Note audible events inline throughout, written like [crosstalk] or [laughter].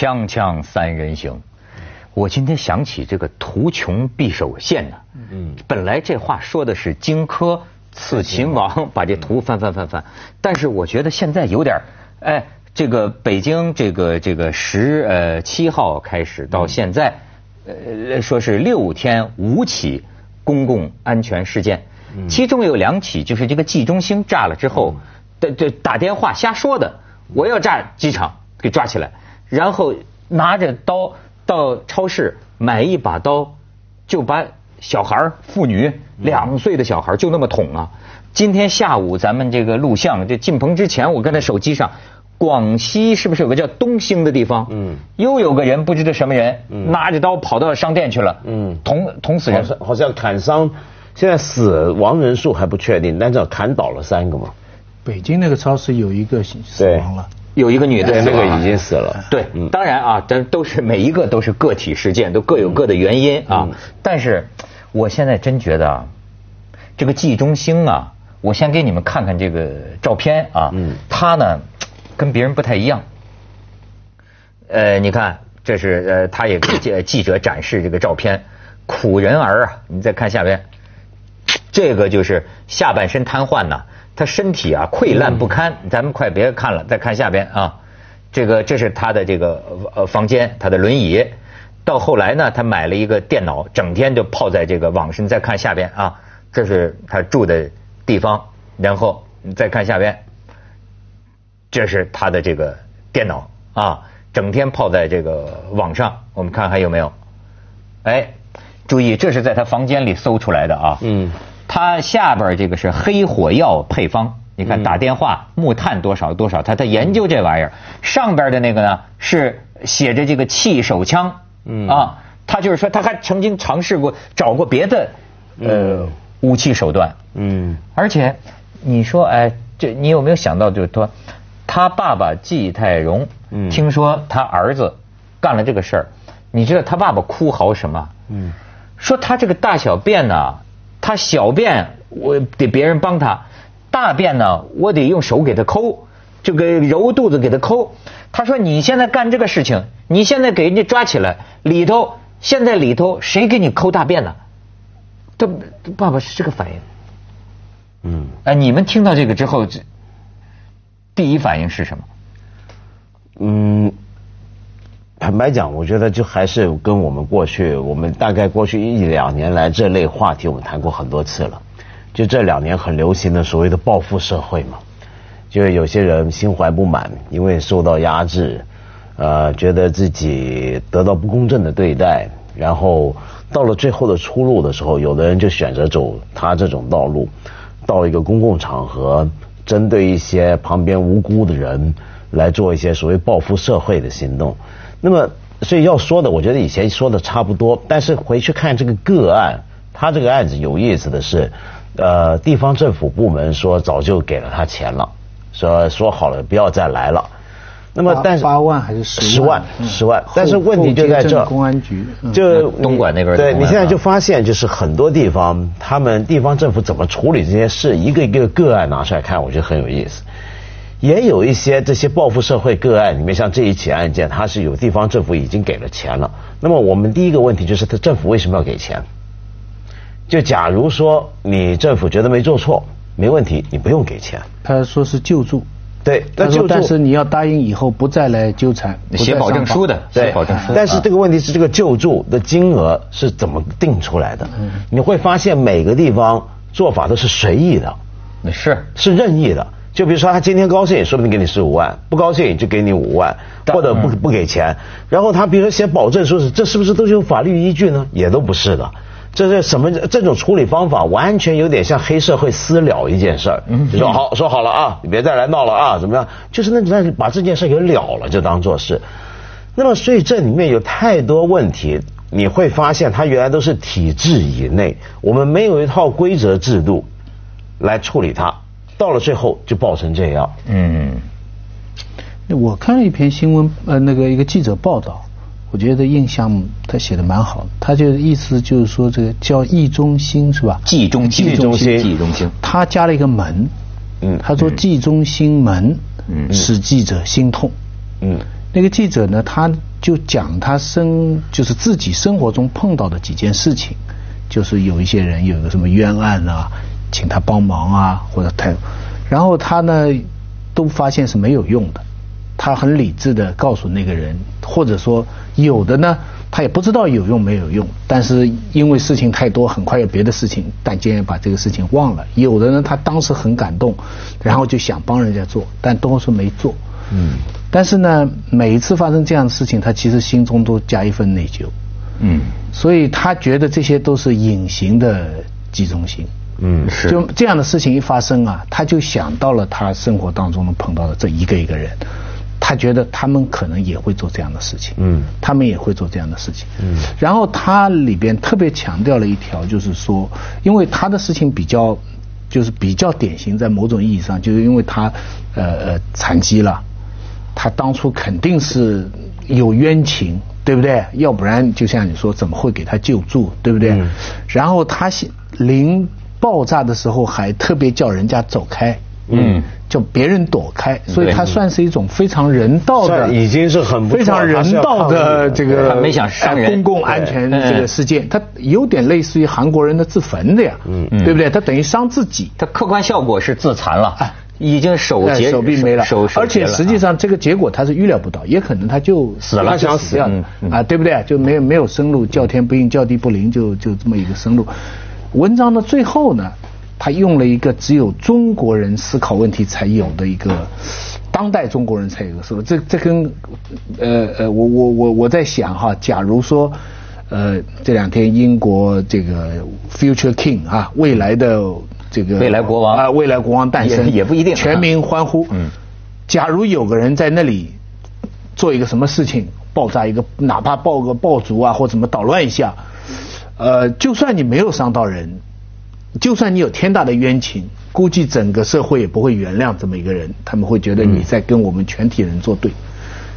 锵锵三人行，我今天想起这个图穷匕首现呢。嗯，本来这话说的是荆轲刺秦王，把这图翻翻翻翻，但是我觉得现在有点，哎，这个北京这个这个十呃七号开始到现在，呃说是六天五起公共安全事件，其中有两起就是这个冀中兴炸了之后，的这打电话瞎说的，我要炸机场，给抓起来。然后拿着刀到超市买一把刀，就把小孩妇女两岁的小孩就那么捅啊！今天下午咱们这个录像，这进棚之前，我跟他手机上，广西是不是有个叫东兴的地方？嗯，又有个人不知道什么人，拿着刀跑到商店去了，嗯，捅捅死人，好像砍伤，现在死亡人数还不确定，但是砍倒了三个嘛。北京那个超市有一个死亡了。有一个女的，那个已经死了。对，当然啊，但都是每一个都是个体事件，都各有各的原因啊。但是，我现在真觉得啊，这个季中兴啊，我先给你们看看这个照片啊。嗯。他呢，跟别人不太一样。呃，你看，这是呃，他也给记者展示这个照片，苦人儿啊，你再看下边，这个就是下半身瘫痪呐。他身体啊溃烂不堪，咱们快别看了，再看下边啊，这个这是他的这个呃房间，他的轮椅。到后来呢，他买了一个电脑，整天就泡在这个网上。再看下边啊，这是他住的地方。然后你再看下边，这是他的这个电脑啊，整天泡在这个网上。我们看还有没有？哎，注意，这是在他房间里搜出来的啊。嗯。他下边这个是黑火药配方，你看打电话木炭多少多少，他他研究这玩意儿。上边的那个呢是写着这个气手枪，嗯啊，他就是说他还曾经尝试过找过别的呃武器手段，嗯，而且你说哎，这你有没有想到就是说他爸爸季泰荣，嗯，听说他儿子干了这个事儿，你知道他爸爸哭嚎什么？嗯，说他这个大小便呢。他小便我得别人帮他，大便呢我得用手给他抠，就给揉肚子给他抠。他说你现在干这个事情，你现在给人家抓起来，里头现在里头谁给你抠大便呢？他爸爸是这个反应。嗯。哎，你们听到这个之后，这第一反应是什么？嗯。坦白讲，我觉得就还是跟我们过去，我们大概过去一两年来这类话题，我们谈过很多次了。就这两年很流行的所谓的报复社会嘛，就是有些人心怀不满，因为受到压制，呃，觉得自己得到不公正的对待，然后到了最后的出路的时候，有的人就选择走他这种道路，到一个公共场合，针对一些旁边无辜的人来做一些所谓报复社会的行动。那么，所以要说的，我觉得以前说的差不多。但是回去看这个个案，他这个案子有意思的是，呃，地方政府部门说早就给了他钱了，说说好了不要再来了。那么，但是八万还是十万？十万。但是问题就在这，公安局就东莞那边。对你现在就发现，就是很多地方，他们地方政府怎么处理这些事，一个一个个案拿出来看，我觉得很有意思。也有一些这些报复社会个案里面，像这一起案件，它是有地方政府已经给了钱了。那么我们第一个问题就是，他政府为什么要给钱？就假如说你政府觉得没做错，没问题，你不用给钱。他说是救助，对，但是但是你要答应以后不再来纠缠，写保证书的，写保证书。但是这个问题是，这个救助的金额是怎么定出来的？你会发现每个地方做法都是随意的，是是任意的。就比如说，他今天高兴，说不定给你十五万；不高兴就给你五万，或者不不给钱。然后他比如说写保证，书是这是不是都是有法律依据呢？也都不是的。这是什么？这种处理方法完全有点像黑社会私了一件事儿。就说好说好了啊，你别再来闹了啊，怎么样？就是那那把这件事给了了，就当做是。那么，所以这里面有太多问题，你会发现它原来都是体制以内，我们没有一套规则制度来处理它。到了最后就爆成这样。嗯，我看了一篇新闻，呃，那个一个记者报道，我觉得印象他写的蛮好。他就意思就是说，这个叫易中心是吧？冀中冀中兴，冀中心。他加了一个门。嗯。他说冀中心门，嗯，使记者心痛。嗯。那个记者呢，他就讲他生就是自己生活中碰到的几件事情，就是有一些人有个什么冤案啊，请他帮忙啊，或者他，然后他呢都发现是没有用的，他很理智的告诉那个人，或者说有的呢。他也不知道有用没有用，但是因为事情太多，很快有别的事情，但竟然把这个事情忘了。有的呢他当时很感动，然后就想帮人家做，但多数没做。嗯。但是呢，每一次发生这样的事情，他其实心中都加一份内疚。嗯。所以他觉得这些都是隐形的集中心。嗯，是。就这样的事情一发生啊，他就想到了他生活当中能碰到的这一个一个人。他觉得他们可能也会做这样的事情，嗯，他们也会做这样的事情，嗯。然后他里边特别强调了一条，就是说，因为他的事情比较，就是比较典型，在某种意义上，就是因为他呃呃残疾了，他当初肯定是有冤情，对不对？要不然就像你说，怎么会给他救助，对不对？然后他临爆炸的时候还特别叫人家走开。嗯，叫别人躲开，所以他算是一种非常人道的，已经是很非常人道的这个没想伤人。公共安全这个事件，他有点类似于韩国人的自焚的呀，嗯，对不对？他等于伤自己，他客观效果是自残了，已经手截手臂没了，而且实际上这个结果他是预料不到，也可能他就死了，他想死掉啊，对不对？就没有没有生路，叫天不应，叫地不灵，就就这么一个生路。文章的最后呢？他用了一个只有中国人思考问题才有的一个，当代中国人才有的说，这这跟呃呃，我我我我在想哈，假如说呃这两天英国这个 future king 啊，未来的这个未来国王啊，未来国王诞生也不一定，全民欢呼。嗯，假如有个人在那里做一个什么事情，爆炸一个，哪怕爆个爆竹啊，或怎么捣乱一下，呃，就算你没有伤到人。就算你有天大的冤情，估计整个社会也不会原谅这么一个人。他们会觉得你在跟我们全体人作对。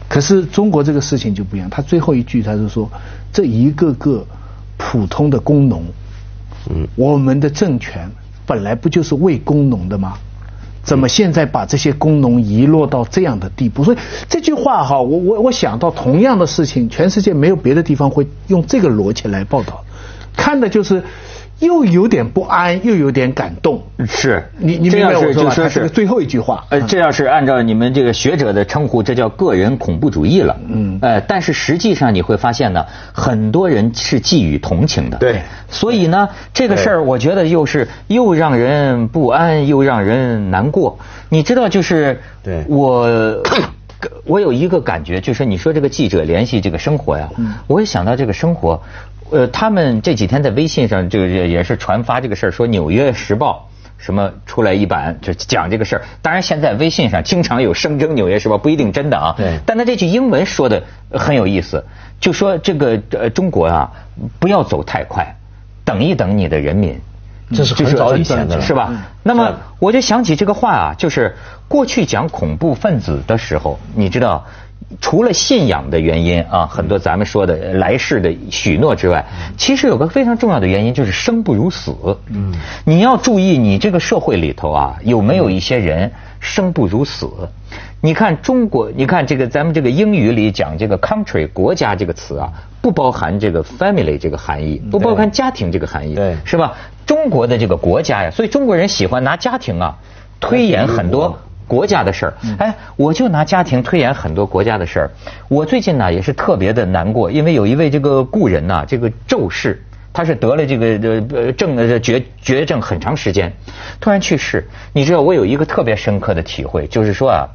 可是中国这个事情就不一样，他最后一句他是说：这一个个普通的工农，嗯，我们的政权本来不就是为工农的吗？怎么现在把这些工农遗落到这样的地步？所以这句话哈，我我我想到同样的事情，全世界没有别的地方会用这个逻辑来报道，看的就是。又有点不安，又有点感动。是你你明白我说吧？是最后一句话。呃，这要是按照你们这个学者的称呼，这叫个人恐怖主义了。嗯。呃，但是实际上你会发现呢，很多人是寄予同情的。对。所以呢，这个事儿我觉得又是又让人不安，又让人难过。你知道，就是对我我有一个感觉，就是你说这个记者联系这个生活呀，我也想到这个生活。呃，他们这几天在微信上这个也是传发这个事儿，说《纽约时报》什么出来一版就讲这个事儿。当然，现在微信上经常有声称《纽约时报》不一定真的啊。对。但他这句英文说的很有意思，就说这个呃中国啊，不要走太快，等一等你的人民。这是很早以前的了，是吧？那么我就想起这个话啊，就是过去讲恐怖分子的时候，你知道。除了信仰的原因啊，很多咱们说的来世的许诺之外，其实有个非常重要的原因就是生不如死。嗯，你要注意你这个社会里头啊，有没有一些人生不如死？你看中国，你看这个咱们这个英语里讲这个 country 国家这个词啊，不包含这个 family 这个含义，不包含家庭这个含义，对，是吧？中国的这个国家呀，所以中国人喜欢拿家庭啊推演很多。国家的事儿，哎，我就拿家庭推演很多国家的事儿。我最近呢也是特别的难过，因为有一位这个故人呐，这个周氏，他是得了这个呃症呃绝绝症很长时间，突然去世。你知道我有一个特别深刻的体会，就是说啊，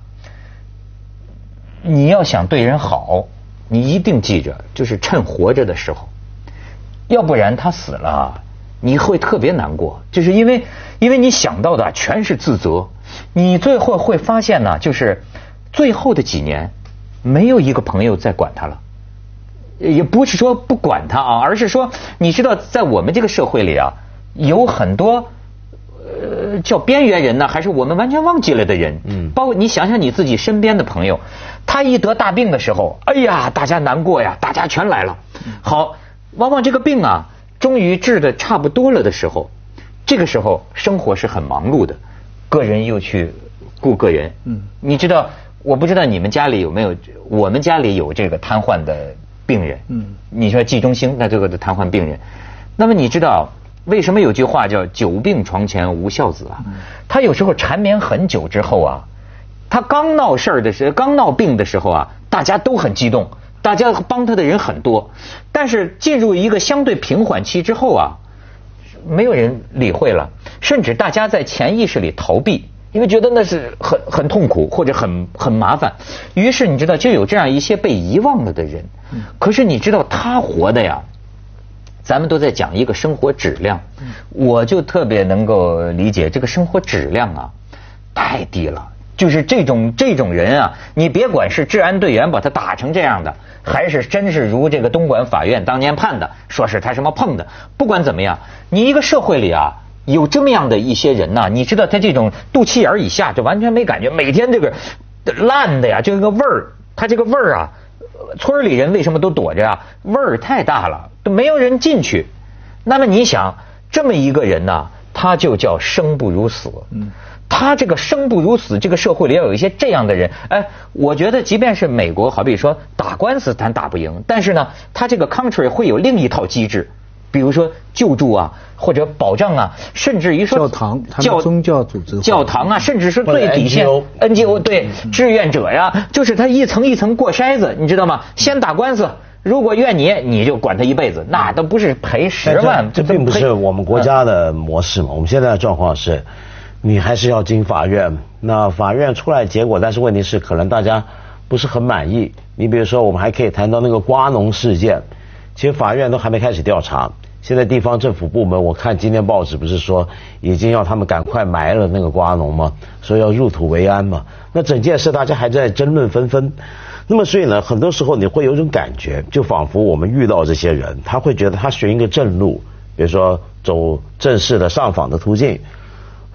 你要想对人好，你一定记着，就是趁活着的时候，要不然他死了，你会特别难过，就是因为因为你想到的全是自责。你最后会发现呢，就是最后的几年，没有一个朋友在管他了，也不是说不管他啊，而是说，你知道，在我们这个社会里啊，有很多呃叫边缘人呢，还是我们完全忘记了的人。嗯。包括你想想你自己身边的朋友，他一得大病的时候，哎呀，大家难过呀，大家全来了。好，往往这个病啊，终于治的差不多了的时候，这个时候生活是很忙碌的。个人又去顾个人，嗯，你知道我不知道你们家里有没有，我们家里有这个瘫痪的病人。嗯，你说季中兴，那这个的瘫痪病人，那么你知道为什么有句话叫“久病床前无孝子”啊？他有时候缠绵很久之后啊，他刚闹事儿的时候，刚闹病的时候啊，大家都很激动，大家帮他的人很多，但是进入一个相对平缓期之后啊，没有人理会了，甚至大家在潜意识里逃避。因为觉得那是很很痛苦或者很很麻烦，于是你知道就有这样一些被遗忘了的人。可是你知道他活的呀，咱们都在讲一个生活质量，我就特别能够理解这个生活质量啊，太低了。就是这种这种人啊，你别管是治安队员把他打成这样的，还是真是如这个东莞法院当年判的，说是他什么碰的，不管怎么样，你一个社会里啊。有这么样的一些人呐，你知道他这种肚脐眼以下就完全没感觉，每天这个烂的呀，就个味儿，他这个味儿啊，村里人为什么都躲着啊？味儿太大了，都没有人进去。那么你想，这么一个人呢，他就叫生不如死。嗯，他这个生不如死，这个社会里要有一些这样的人。哎，我觉得即便是美国，好比说打官司咱打不赢，但是呢，他这个 country 会有另一套机制。比如说救助啊，或者保障啊，甚至于说教堂、教宗教组织、教堂啊，甚至是最底线 NGO 对志愿者呀，就是他一层一层过筛子，你知道吗？先打官司，如果怨你，你就管他一辈子，那都不是赔十万。这并不是我们国家的模式嘛。我们现在的状况是，你还是要经法院，那法院出来结果，但是问题是可能大家不是很满意。你比如说，我们还可以谈到那个瓜农事件。其实法院都还没开始调查，现在地方政府部门，我看今天报纸不是说已经要他们赶快埋了那个瓜农吗？说要入土为安嘛。那整件事大家还在争论纷纷。那么所以呢，很多时候你会有种感觉，就仿佛我们遇到这些人，他会觉得他寻一个正路，比如说走正式的上访的途径。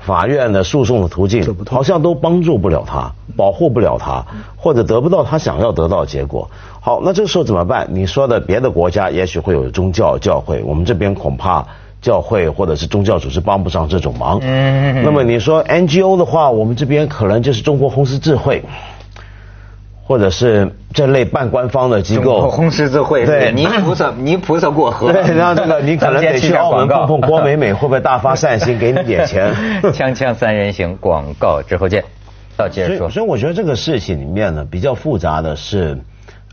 法院的诉讼的途径好像都帮助不了他，保护不了他，或者得不到他想要得到的结果。好，那这个时候怎么办？你说的别的国家也许会有宗教教会，我们这边恐怕教会或者是宗教组织帮不上这种忙。那么你说 NGO 的话，我们这边可能就是中国红十字会。或者是这类半官方的机构，红十字会，对，泥菩萨，[laughs] 泥菩萨过河，对，然后这个你可能得 [laughs] 去澳门碰碰郭美美，会不会大发善心给你点钱？[laughs] 锵锵三人行，广告之后见。到接着说，所以我觉得这个事情里面呢，比较复杂的是，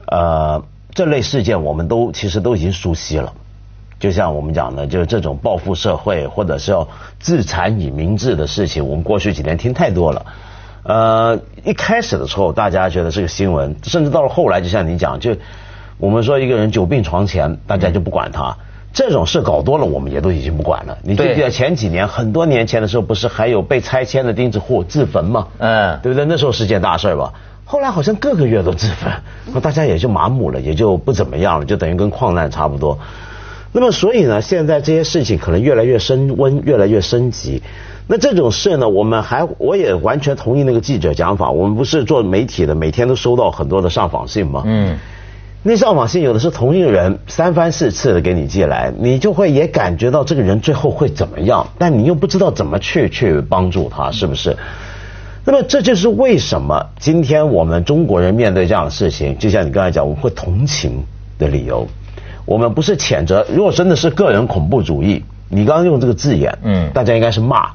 呃，这类事件我们都其实都已经熟悉了，就像我们讲的，就是这种报复社会或者是要自残以明志的事情，我们过去几年听太多了。呃，一开始的时候，大家觉得是个新闻，甚至到了后来，就像你讲，就我们说一个人久病床前，大家就不管他。这种事搞多了，我们也都已经不管了。你记得前几年，很多年前的时候，不是还有被拆迁的钉子户自焚吗？嗯，对不对？那时候是件大事吧。后来好像各个月都自焚，那大家也就麻木了，也就不怎么样了，就等于跟矿难差不多。那么，所以呢，现在这些事情可能越来越升温，越来越升级。那这种事呢，我们还我也完全同意那个记者讲法。我们不是做媒体的，每天都收到很多的上访信吗？嗯，那上访信有的是同一个人三番四次的给你寄来，你就会也感觉到这个人最后会怎么样，但你又不知道怎么去去帮助他，是不是？那么这就是为什么今天我们中国人面对这样的事情，就像你刚才讲，我们会同情的理由。我们不是谴责，如果真的是个人恐怖主义，你刚刚用这个字眼，嗯，大家应该是骂。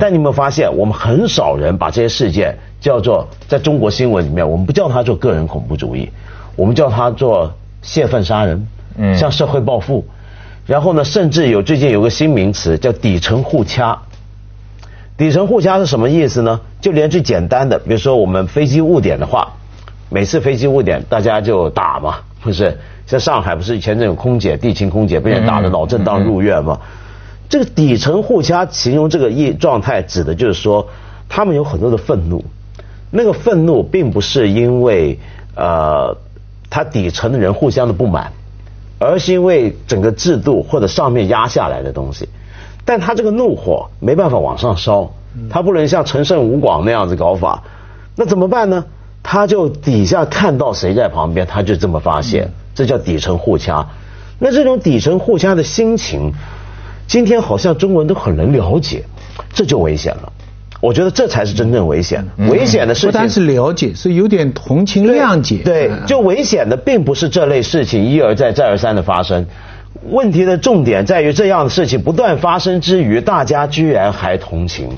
但你有没有发现，我们很少人把这些事件叫做在中国新闻里面，我们不叫它做个人恐怖主义，我们叫它做泄愤杀人，向社会报复。然后呢，甚至有最近有个新名词叫底层互掐。底层互掐是什么意思呢？就连最简单的，比如说我们飞机误点的话，每次飞机误点，大家就打嘛，不是？在上海不是以前那种空姐、地勤空姐被人打的脑震荡入院吗？这个底层互掐形容这个意状态，指的就是说，他们有很多的愤怒，那个愤怒并不是因为呃他底层的人互相的不满，而是因为整个制度或者上面压下来的东西，但他这个怒火没办法往上烧，他不能像陈胜吴广那样子搞法，那怎么办呢？他就底下看到谁在旁边，他就这么发泄，这叫底层互掐。那这种底层互掐的心情。今天好像中国人都很能了解，这就危险了。我觉得这才是真正危险的。危险的事情不单是了解，是有点同情谅解。对，嗯就危险的并不是这类事情一而再再而三的发生，问题的重点在于这样的事情不断发生之余，大家居然还同情，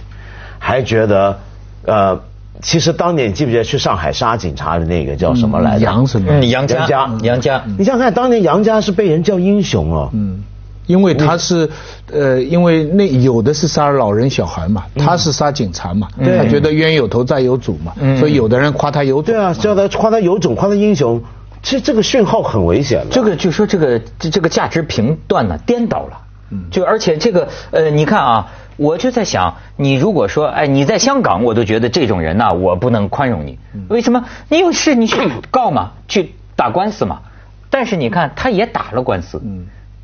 还觉得，呃，其实当年你记不记得去上海杀警察的那个叫什么来着？杨什么？嗯，杨家杨家，杨家，你想想看，当年杨家是被人叫英雄哦。嗯，因为他是呃，因为那有的是杀老人小孩嘛，他是杀警察嘛，对。他觉得冤有头债有主嘛，所以有的人夸他有种。对啊，叫他夸他有种，夸他英雄，其实这个讯号很危险的。这个就说这个这这个价值评断呢颠倒了，就而且这个呃，你看啊，我就在想，你如果说哎你在香港，我都觉得这种人呐、我不能宽容你，为什么？你有事你去告嘛，去打官司嘛，但是你看他也打了官司，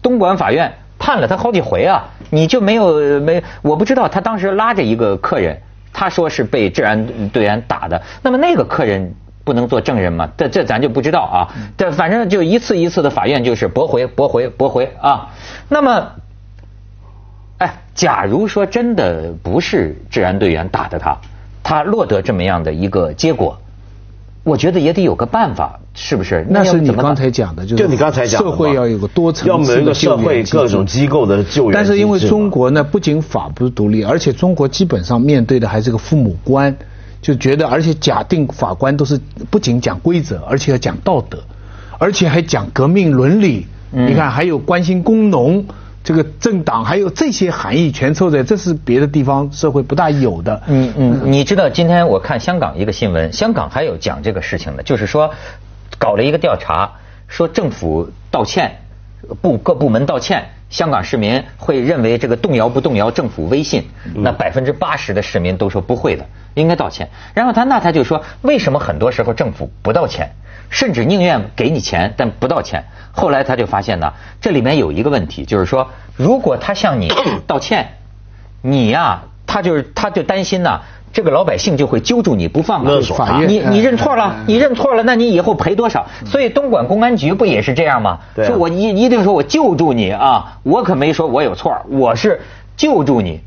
东莞法院判了他好几回啊，你就没有没我不知道他当时拉着一个客人，他说是被治安队员打的，那么那个客人。不能做证人吗？这这咱就不知道啊。这反正就一次一次的法院就是驳回、驳回、驳回啊。那么，哎，假如说真的不是治安队员打的他，他落得这么样的一个结果，我觉得也得有个办法，是不是？那是你刚才讲的，就是就你刚才讲的社会要有个多层次的有一个社会各种机构的救援但是因为中国呢，不仅法不是独立，而且中国基本上面对的还是个父母官，就觉得而且假定法官都是不仅讲规则，而且要讲道德，而且还讲革命伦理。嗯你看，还有关心工农。这个政党还有这些含义全凑在，这是别的地方社会不大有的。嗯嗯，你知道今天我看香港一个新闻，香港还有讲这个事情的，就是说搞了一个调查，说政府道歉，部各部门道歉，香港市民会认为这个动摇不动摇政府威信？那百分之八十的市民都说不会的，应该道歉。然后他那他就说，为什么很多时候政府不道歉，甚至宁愿给你钱但不道歉？后来他就发现呢，这里面有一个问题，就是说，如果他向你 [coughs] 道歉，你呀、他就是他就担心呐、这个老百姓就会揪住你不放啊勒索他你你认错嗯了，你认错了，那你以后赔多少？所以东莞公安局不也是这样吗？说我一一定说我救助你啊，我可没说我有错，我是救助你。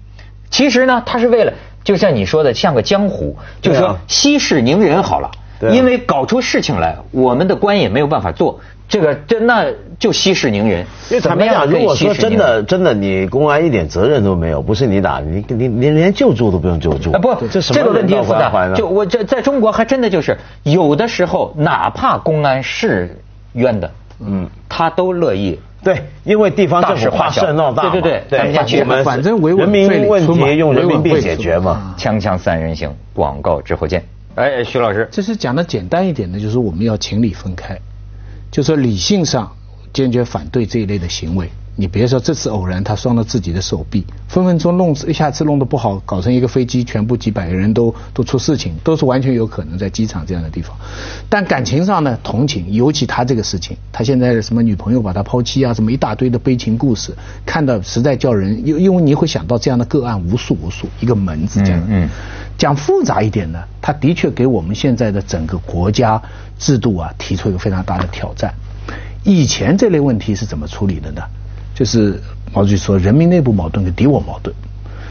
其实呢，他是为了，就像你说的，像个江湖，就是说息事宁人好了。因为搞出事情来，我们的官也没有办法做，这个这那就息事宁人。因为坦白讲，怎么样如果说真的真的你公安一点责任都没有，不是你打，你你你连救助都不用救助。啊，不，这什么这个问题人道复杂。关怀呢？就我这在中国还真的就是有的时候，哪怕公安是冤的，嗯，他都乐意。对，因为地方政府怕事闹大嘛，对对对咱们我们反正维稳人民问题用人民币解决嘛。锵锵三人行，广告之后见。哎，徐老师，这是讲的简单一点的，就是我们要情理分开，就说理性上坚决反对这一类的行为。你别说这次偶然他伤了自己的手臂，分分钟弄一下次弄得不好，搞成一个飞机全部几百个人都都出事情，都是完全有可能在机场这样的地方。但感情上呢，同情，尤其他这个事情，他现在的什么女朋友把他抛弃啊，什么一大堆的悲情故事，看到实在叫人，因因为你会想到这样的个案无数无数，一个门子这样。嗯嗯讲复杂一点呢，他的确给我们现在的整个国家制度啊提出一个非常大的挑战。以前这类问题是怎么处理的呢？就是毛主席说，人民内部矛盾跟敌我矛盾，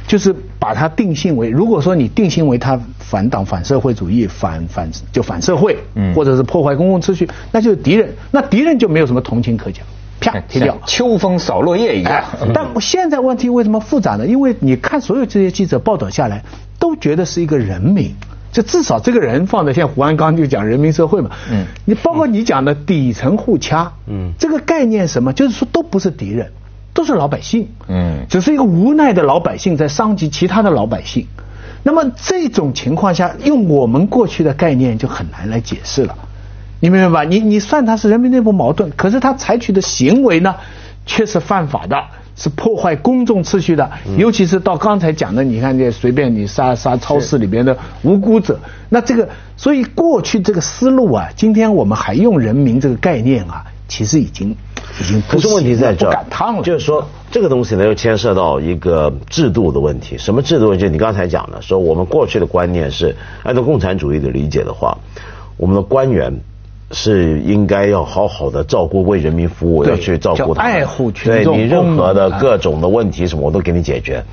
就是把它定性为，如果说你定性为他反党、反社会主义、反反就反社会，嗯或者是破坏公共秩序，那就是敌人，那敌人就没有什么同情可讲，啪踢掉。秋风扫落叶一样哎。，但现在问题为什么复杂呢？因为你看所有这些记者报道下来，都觉得是一个人民，就至少这个人放在像胡安刚就讲人民社会嘛，嗯你包括你讲的底层互掐，嗯这个概念什么，就是说都不是敌人，都是老百姓，嗯只是一个无奈的老百姓在伤及其他的老百姓。那么这种情况下，用我们过去的概念就很难来解释了。你明白吧？你你算他是人民内部矛盾，可是他采取的行为呢，却是犯法的，是破坏公众秩序的。尤其是到刚才讲的，你看这随便你杀杀超市里边的无辜者，那这个所以过去这个思路啊，今天我们还用人民这个概念啊，其实已经已经不是问题在这儿就是说这个东西呢，又牵涉到一个制度的问题。什么制度？就你刚才讲的，说我们过去的观念是按照共产主义的理解的话，我们的官员是应该要好好的照顾为人民服务，要去照顾他爱护群众对你任何的各种的问题什么，我都给你解决。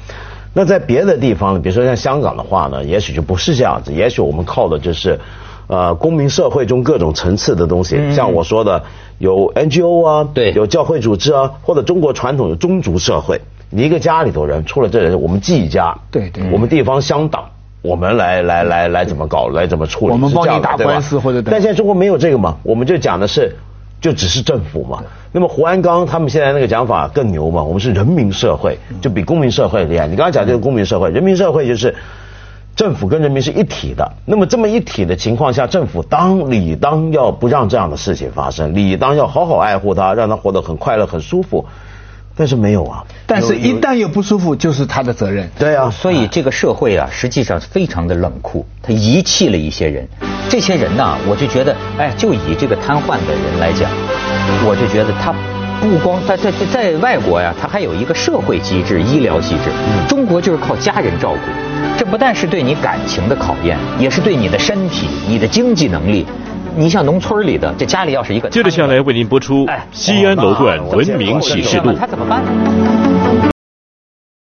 那在别的地方呢，比如说像香港的话呢，也许就不是这样子，也许我们靠的就是，呃，公民社会中各种层次的东西，像我说的有 NGO 啊，对。有教会组织啊，或者中国传统的宗族社会，你一个家里头人出了这人，我们季家，对对。我们地方乡党。我们来来来来怎么搞，来怎么处理？我们是这样打官司或者但现在中国没有这个嘛，我们就讲的是，就只是政府嘛。那么胡安刚他们现在那个讲法更牛嘛，我们是人民社会，就比公民社会厉害。你刚刚讲这个公民社会，人民社会就是政府跟人民是一体的。那么这么一体的情况下，政府当理当要不让这样的事情发生，理当要好好爱护他，让他活得很快乐、很舒服。但是没有啊。但是，一旦有不舒服，就是他的责任。对啊，所以这个社会啊，实际上非常的冷酷，他遗弃了一些人。这些人呐，我就觉得，哎，就以这个瘫痪的人来讲，我就觉得他不光在在在在外国呀，他还有一个社会机制、医疗机制。中国就是靠家人照顾，这不但是对你感情的考验，也是对你的身体、你的经济能力。你像农村里的，这家里要是一个，接着下来为您播出哎西安楼冠文明启示录他。怎么办？